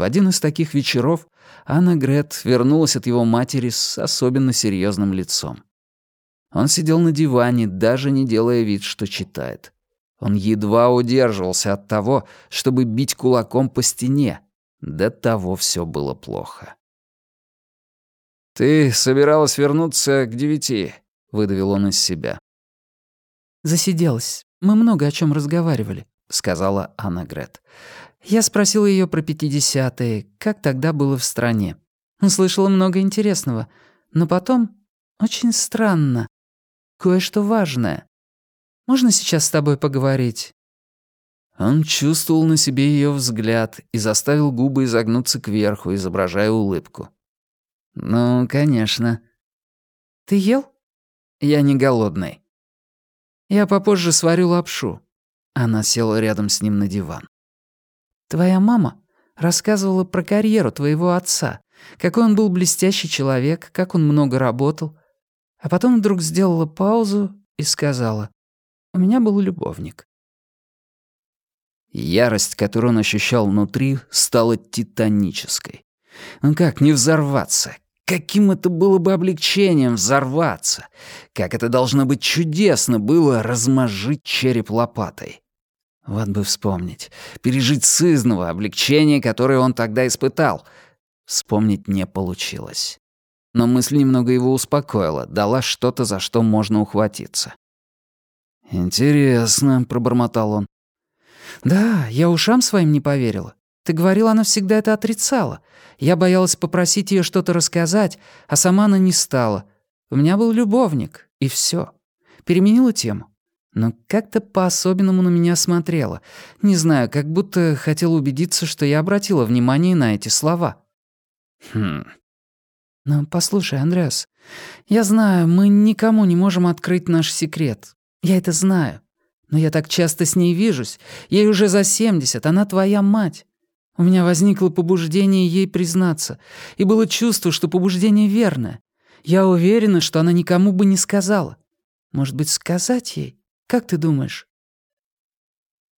В один из таких вечеров Анна Грет вернулась от его матери с особенно серьезным лицом. Он сидел на диване, даже не делая вид, что читает. Он едва удерживался от того, чтобы бить кулаком по стене. До того все было плохо. «Ты собиралась вернуться к девяти», — выдавил он из себя. «Засиделась. Мы много о чем разговаривали», — сказала Анна Грет. «Я спросила ее про пятидесятые, как тогда было в стране. Слышала много интересного, но потом очень странно. Кое-что важное. Можно сейчас с тобой поговорить?» Он чувствовал на себе ее взгляд и заставил губы изогнуться кверху, изображая улыбку. «Ну, конечно». «Ты ел?» «Я не голодный». «Я попозже сварю лапшу». Она села рядом с ним на диван. «Твоя мама рассказывала про карьеру твоего отца, какой он был блестящий человек, как он много работал. А потом вдруг сделала паузу и сказала, «У меня был любовник». Ярость, которую он ощущал внутри, стала титанической. Ну как не взорваться? Каким это было бы облегчением взорваться? Как это должно быть чудесно было размажить череп лопатой? Вот бы вспомнить, пережить сызного облегчение, которое он тогда испытал. Вспомнить не получилось. Но мысль немного его успокоила, дала что-то, за что можно ухватиться. «Интересно», — пробормотал он. «Да, я ушам своим не поверила. Ты говорил, она всегда это отрицала. Я боялась попросить ее что-то рассказать, а сама она не стала. У меня был любовник, и все. Переменила тему. Но как-то по-особенному на меня смотрела. Не знаю, как будто хотела убедиться, что я обратила внимание на эти слова. Хм. Но послушай, Андреас, я знаю, мы никому не можем открыть наш секрет. Я это знаю. Но я так часто с ней вижусь. Ей уже за семьдесят, она твоя мать. У меня возникло побуждение ей признаться, и было чувство, что побуждение верное. Я уверена, что она никому бы не сказала. Может быть, сказать ей? Как ты думаешь?»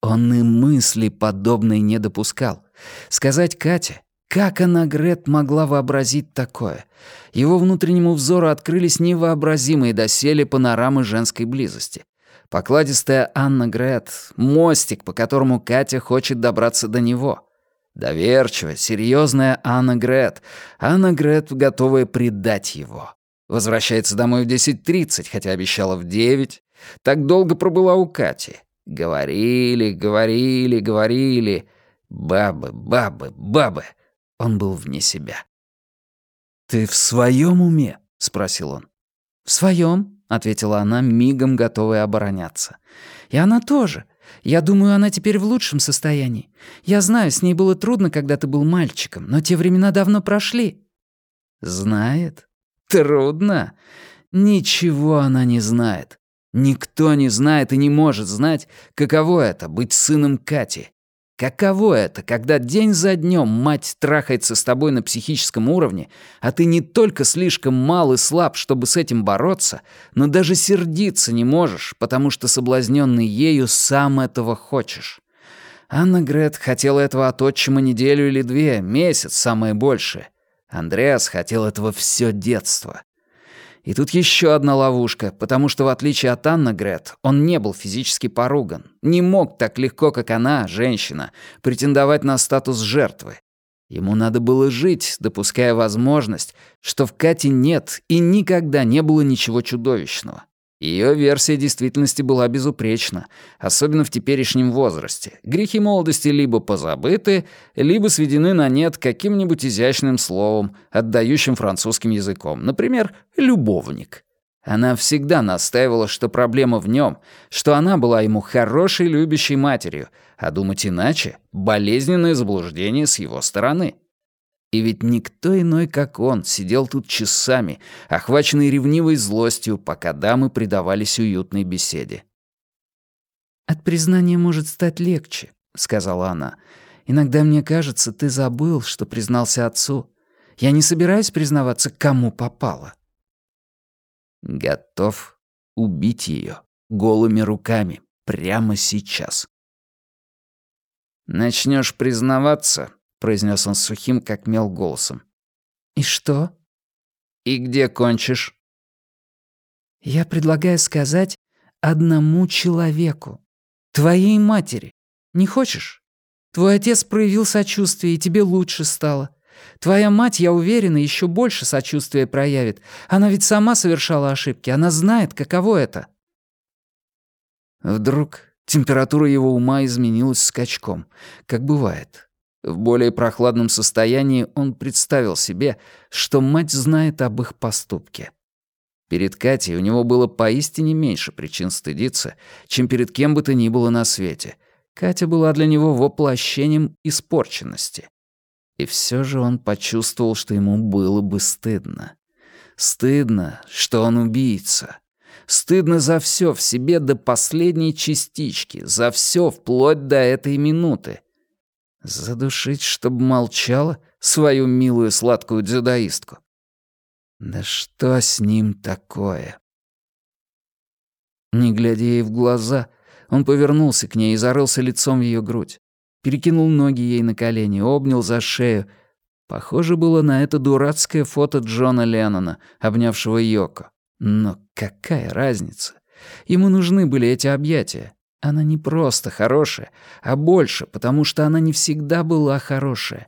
Он и мысли подобной не допускал. Сказать Кате, как она, Грет, могла вообразить такое? Его внутреннему взору открылись невообразимые доселе панорамы женской близости. Покладистая Анна Грет — мостик, по которому Катя хочет добраться до него — Доверчивая, серьезная Анна Грет. Анна Грет, готовая предать его. Возвращается домой в 10.30, хотя обещала в 9. Так долго пробыла у Кати. Говорили, говорили, говорили. Бабы, бабы, бабы. Он был вне себя. «Ты в своем уме?» — спросил он. «В своем, ответила она, мигом готовая обороняться. «И она тоже. Я думаю, она теперь в лучшем состоянии. Я знаю, с ней было трудно, когда ты был мальчиком, но те времена давно прошли». «Знает? Трудно? Ничего она не знает. Никто не знает и не может знать, каково это — быть сыном Кати. Каково это, когда день за днем мать трахается с тобой на психическом уровне, а ты не только слишком мал и слаб, чтобы с этим бороться, но даже сердиться не можешь, потому что соблазненный ею сам этого хочешь. Анна Грет хотела этого от отчима неделю или две, месяц, самое большее. Андреас хотел этого все детство. И тут еще одна ловушка, потому что, в отличие от Анны Грет, он не был физически поруган, не мог так легко, как она, женщина, претендовать на статус жертвы. Ему надо было жить, допуская возможность, что в Кате нет и никогда не было ничего чудовищного. Ее версия действительности была безупречна, особенно в теперешнем возрасте. Грехи молодости либо позабыты, либо сведены на нет каким-нибудь изящным словом, отдающим французским языком, например, «любовник». Она всегда настаивала, что проблема в нем, что она была ему хорошей любящей матерью, а думать иначе — болезненное заблуждение с его стороны. И ведь никто иной, как он, сидел тут часами, охваченный ревнивой злостью, пока дамы предавались уютной беседе. «От признания может стать легче», — сказала она. «Иногда мне кажется, ты забыл, что признался отцу. Я не собираюсь признаваться, кому попало». Готов убить ее голыми руками прямо сейчас. Начнешь признаваться, — произнес он сухим, как мел, голосом. «И что?» «И где кончишь?» «Я предлагаю сказать одному человеку. Твоей матери. Не хочешь? Твой отец проявил сочувствие, и тебе лучше стало. Твоя мать, я уверена, еще больше сочувствия проявит. Она ведь сама совершала ошибки, она знает, каково это». Вдруг температура его ума изменилась скачком, как бывает. В более прохладном состоянии он представил себе, что мать знает об их поступке. Перед Катей у него было поистине меньше причин стыдиться, чем перед кем бы то ни было на свете. Катя была для него воплощением испорченности. И все же он почувствовал, что ему было бы стыдно. Стыдно, что он убийца. Стыдно за все в себе до последней частички, за все вплоть до этой минуты. Задушить, чтобы молчала свою милую сладкую дзюдоистку. Да что с ним такое? Не глядя ей в глаза, он повернулся к ней и зарылся лицом в ее грудь. Перекинул ноги ей на колени, обнял за шею. Похоже было на это дурацкое фото Джона Леннона, обнявшего Йоко. Но какая разница? Ему нужны были эти объятия. Она не просто хорошая, а больше, потому что она не всегда была хорошая.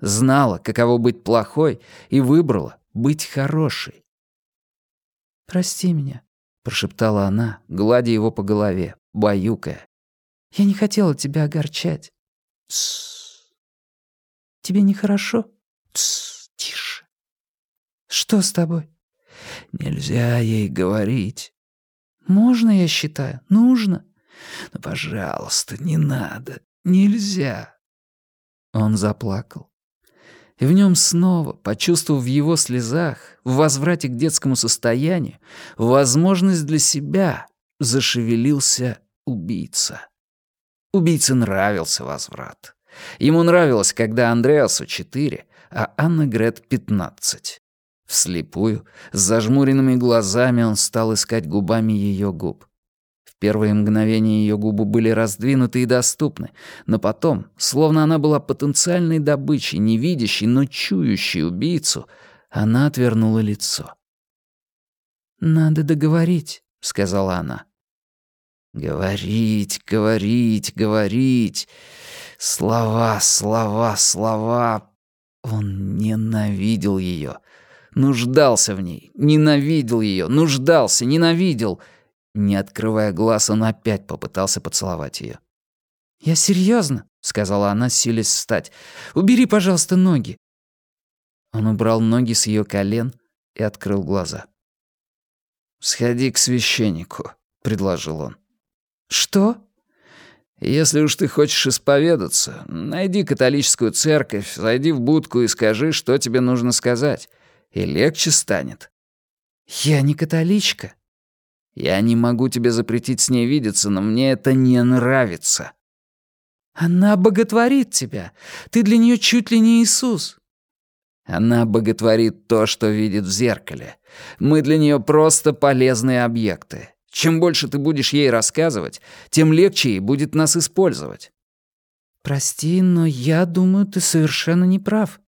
Знала, каково быть плохой, и выбрала быть хорошей. «Прости меня», — прошептала она, гладя его по голове, баюкая. «Я не хотела тебя огорчать». «Тссс». «Тебе нехорошо?» «Тссс, тише». «Что с тобой?» «Нельзя ей говорить». «Можно, я считаю. Нужно». «Ну, пожалуйста, не надо. Нельзя». Он заплакал. И в нем снова, почувствовав в его слезах, в возврате к детскому состоянию, возможность для себя, зашевелился убийца. Убийце нравился возврат. Ему нравилось, когда Андреасу четыре, а Анна Грет пятнадцать. Вслепую, с зажмуренными глазами он стал искать губами ее губ первые мгновения ее губы были раздвинуты и доступны, но потом, словно она была потенциальной добычей, не видящей, но чующей убийцу, она отвернула лицо. «Надо договорить», — сказала она. «Говорить, говорить, говорить. Слова, слова, слова». Он ненавидел ее, нуждался в ней, ненавидел ее, нуждался, ненавидел — не открывая глаз, он опять попытался поцеловать ее. «Я серьезно, сказала она, силясь встать. «Убери, пожалуйста, ноги». Он убрал ноги с ее колен и открыл глаза. «Сходи к священнику», — предложил он. «Что?» «Если уж ты хочешь исповедаться, найди католическую церковь, зайди в будку и скажи, что тебе нужно сказать, и легче станет». «Я не католичка», я не могу тебе запретить с ней видеться, но мне это не нравится». «Она боготворит тебя. Ты для нее чуть ли не Иисус». «Она боготворит то, что видит в зеркале. Мы для нее просто полезные объекты. Чем больше ты будешь ей рассказывать, тем легче ей будет нас использовать». «Прости, но я думаю, ты совершенно не прав».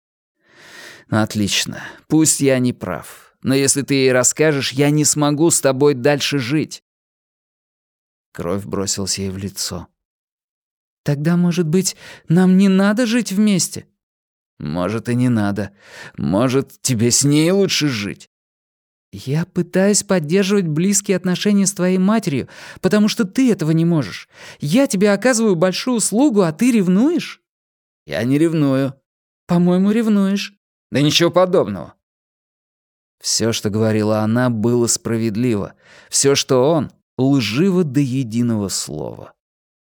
«Отлично. Пусть я не прав. Но если ты ей расскажешь, я не смогу с тобой дальше жить». Кровь бросилась ей в лицо. «Тогда, может быть, нам не надо жить вместе?» «Может, и не надо. Может, тебе с ней лучше жить». «Я пытаюсь поддерживать близкие отношения с твоей матерью, потому что ты этого не можешь. Я тебе оказываю большую услугу, а ты ревнуешь?» «Я не ревную». «По-моему, ревнуешь». «Да ничего подобного. Все, что говорила она, было справедливо. Все, что он, лживо до единого слова.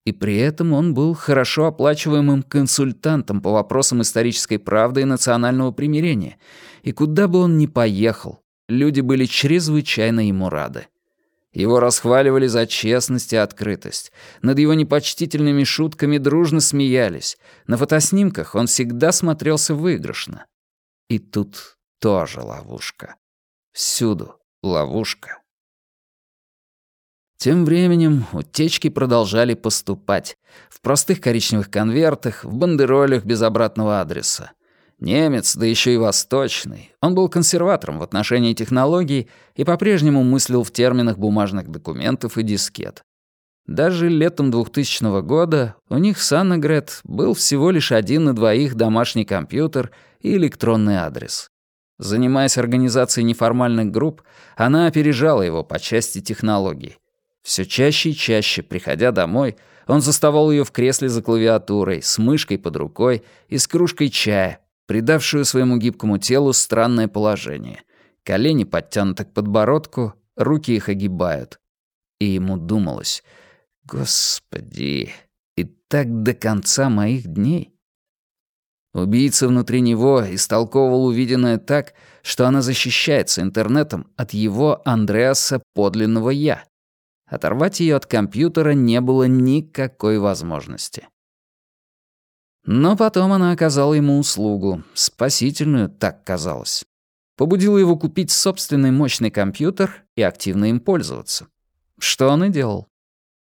И при этом он был хорошо оплачиваемым консультантом по вопросам исторической правды и национального примирения. И куда бы он ни поехал, люди были чрезвычайно ему рады. Его расхваливали за честность и открытость. Над его непочтительными шутками дружно смеялись. На фотоснимках он всегда смотрелся выигрышно. И тут тоже ловушка. Всюду ловушка. Тем временем утечки продолжали поступать. В простых коричневых конвертах, в бандеролях без обратного адреса. Немец, да еще и восточный. Он был консерватором в отношении технологий и по-прежнему мыслил в терминах бумажных документов и дискет. Даже летом 2000 года у них с Аннегрет был всего лишь один на двоих домашний компьютер и электронный адрес. Занимаясь организацией неформальных групп, она опережала его по части технологий. Все чаще и чаще, приходя домой, он заставал ее в кресле за клавиатурой, с мышкой под рукой и с кружкой чая, придавшую своему гибкому телу странное положение. Колени подтянуты к подбородку, руки их огибают. И ему думалось — Господи, и так до конца моих дней? Убийца внутри него истолковывал увиденное так, что она защищается интернетом от его Андреаса подлинного «я». Оторвать ее от компьютера не было никакой возможности. Но потом она оказала ему услугу, спасительную, так казалось. Побудила его купить собственный мощный компьютер и активно им пользоваться. Что он и делал.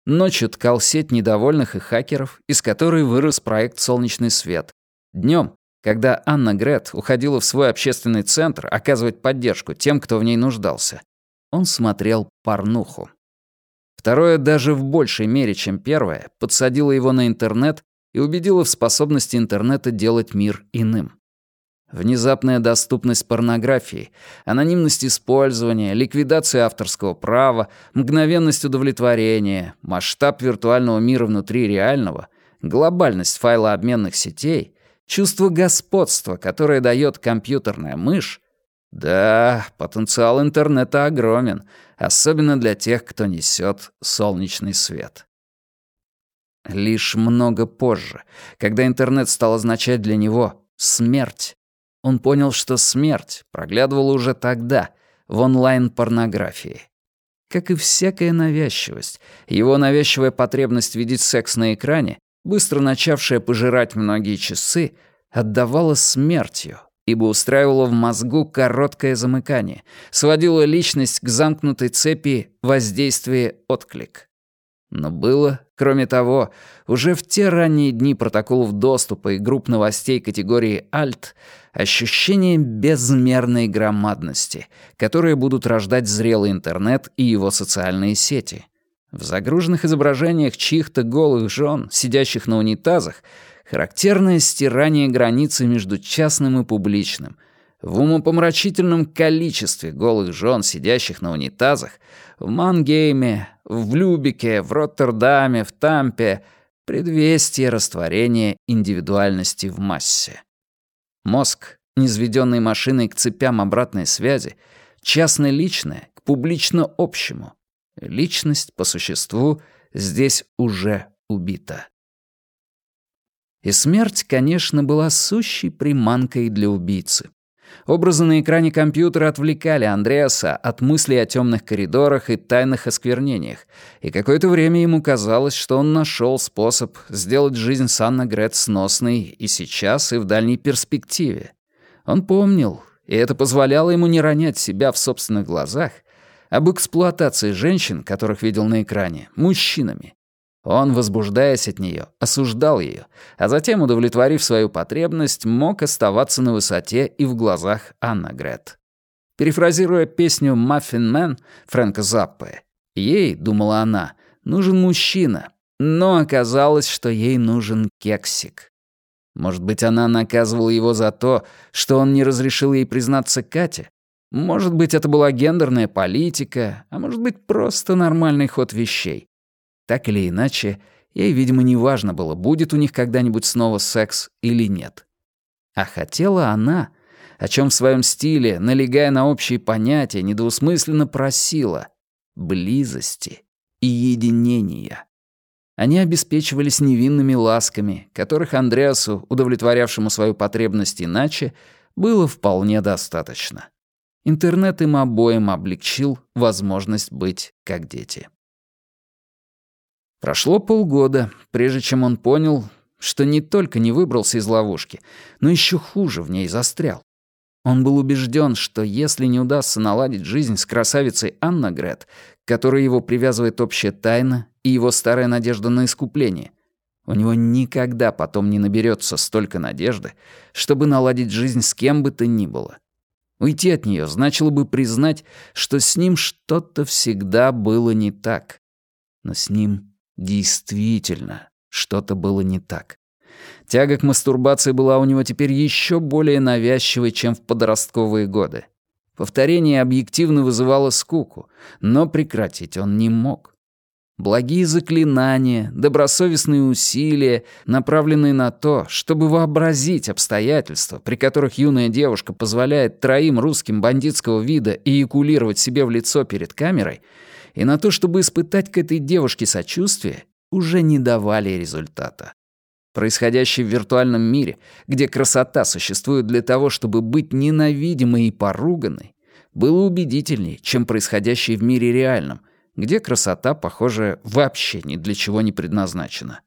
Ночью ткал сеть недовольных и хакеров, из которой вырос проект «Солнечный свет». Днем, когда Анна Грет уходила в свой общественный центр оказывать поддержку тем, кто в ней нуждался, он смотрел порнуху. Второе даже в большей мере, чем первое, подсадило его на интернет и убедило в способности интернета делать мир иным. Внезапная доступность порнографии, анонимность использования, ликвидация авторского права, мгновенность удовлетворения, масштаб виртуального мира внутри реального, глобальность файлообменных сетей, чувство господства, которое дает компьютерная мышь, да, потенциал интернета огромен, особенно для тех, кто несет солнечный свет. Лишь много позже, когда интернет стал означать для него смерть, он понял, что смерть проглядывала уже тогда, в онлайн-порнографии. Как и всякая навязчивость, его навязчивая потребность видеть секс на экране, быстро начавшая пожирать многие часы, отдавала смертью, ибо устраивала в мозгу короткое замыкание, сводила личность к замкнутой цепи воздействие-отклик. Но было, кроме того, уже в те ранние дни протоколов доступа и групп новостей категории «Альт» ощущение безмерной громадности, которые будут рождать зрелый интернет и его социальные сети. В загруженных изображениях чьих-то голых жен, сидящих на унитазах, характерное стирание границы между частным и публичным. В умопомрачительном количестве голых жен, сидящих на унитазах, в Мангейме, в Любике, в Роттердаме, в Тампе — предвестие растворения индивидуальности в массе. Мозг, низведенный машиной к цепям обратной связи, частно-личное к публично-общему. Личность, по существу, здесь уже убита. И смерть, конечно, была сущей приманкой для убийцы. Образы на экране компьютера отвлекали Андреаса от мыслей о темных коридорах и тайных осквернениях, и какое-то время ему казалось, что он нашел способ сделать жизнь Санна Грет сносной и сейчас, и в дальней перспективе. Он помнил, и это позволяло ему не ронять себя в собственных глазах, об эксплуатации женщин, которых видел на экране, мужчинами, он, возбуждаясь от нее, осуждал ее, а затем, удовлетворив свою потребность, мог оставаться на высоте и в глазах Анна Грет. Перефразируя песню «Маффин Мэн» Фрэнка Заппе, ей, думала она, нужен мужчина, но оказалось, что ей нужен кексик. Может быть, она наказывала его за то, что он не разрешил ей признаться Кате? Может быть, это была гендерная политика, а может быть, просто нормальный ход вещей. Так или иначе, ей, видимо, не важно было, будет у них когда-нибудь снова секс или нет. А хотела она, о чем в своем стиле, налегая на общие понятия, недвусмысленно просила близости и единения. Они обеспечивались невинными ласками, которых Андреасу, удовлетворявшему свою потребность иначе, было вполне достаточно. Интернет им обоим облегчил возможность быть как дети. Прошло полгода, прежде чем он понял, что не только не выбрался из ловушки, но еще хуже в ней застрял. Он был убежден, что если не удастся наладить жизнь с красавицей Анна Грет, к которой его привязывает общая тайна и его старая надежда на искупление, у него никогда потом не наберется столько надежды, чтобы наладить жизнь с кем бы то ни было. Уйти от нее значило бы признать, что с ним что-то всегда было не так. Но с ним действительно что-то было не так. Тяга к мастурбации была у него теперь еще более навязчивой, чем в подростковые годы. Повторение объективно вызывало скуку, но прекратить он не мог. Благие заклинания, добросовестные усилия, направленные на то, чтобы вообразить обстоятельства, при которых юная девушка позволяет троим русским бандитского вида эякулировать себе в лицо перед камерой, и на то, чтобы испытать к этой девушке сочувствие, уже не давали результата. Происходящее в виртуальном мире, где красота существует для того, чтобы быть ненавидимой и поруганной, было убедительнее, чем происходящее в мире реальном — где красота, похоже, вообще ни для чего не предназначена.